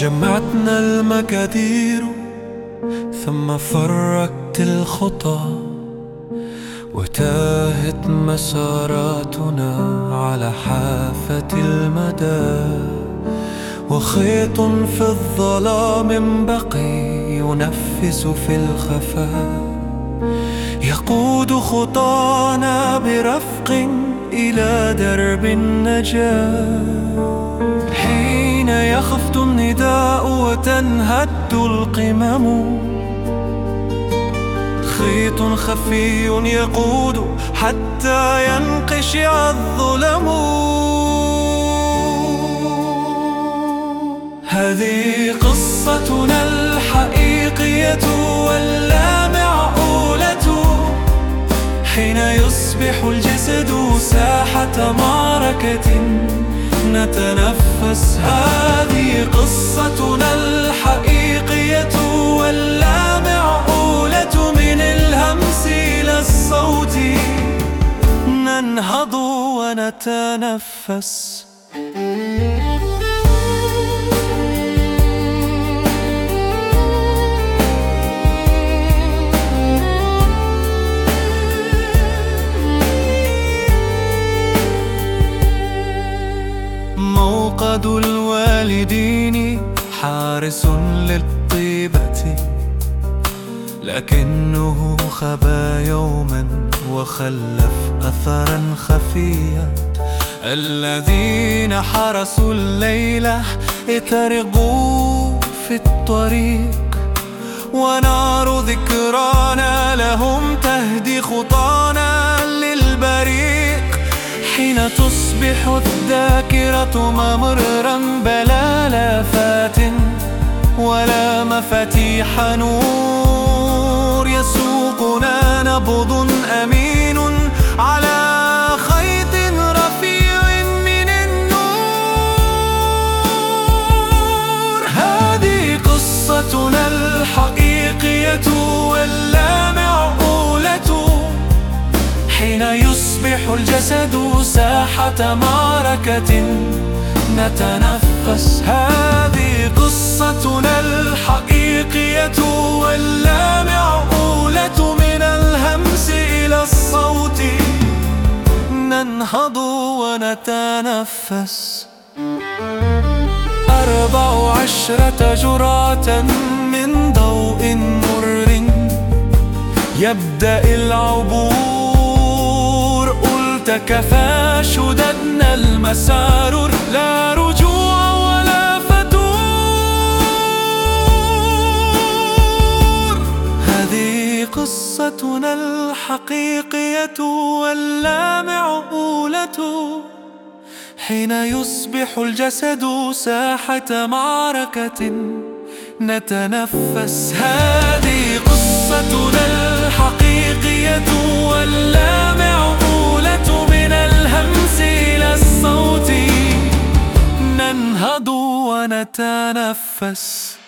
جمعتنا المكادير ثم فرقت الخطى وتاهت مساراتنا على حافة المدى. وخيط في الظلام بقي ينفس في الخفاء يقود خطانا برفق إلى درب النجاة النداء وتنهد القمم. خيط خفي يقود حتى ينقشع الظلم. هذه قصتنا الحقيقية واللامعقولة حين يصبح الجسد ساحة معركة نتنفس هذه قصتنا الحقيقية واللامعقولة من الهمس إلى الصوت. ننهض ونتنفس. موقد الوالدين حارس للطيبة لكنه خبا يوما وخلف أثرا خفيا. الذين حرسوا الليلة اترقوا في الطريق ونار ذكرانا لهم تهدي للبريق حين تصبح الذاكرة ممرا بلا لافات ولا مفاتيح نور يسوقنا نبض أمين على خيط رفيع من النور. هذه قصتنا الحقيقية واللامعقولة حين يصبح الجسد ساحة معركة نتنفس. هذه قصتنا الحقيقية واللامعقولة من الهمس إلى الصوت. ننهض ونتنفس. أربع عشرة جرعة من ضوء مر يبدأ العبور قلت كفى شددنا المسار لا رجوع ولا فتور. هذه قصتنا الحقيقية واللامعقولة حين يصبح الجسد ساحة معركة نتنفس. هذه قصتنا ننهض ونتنفس.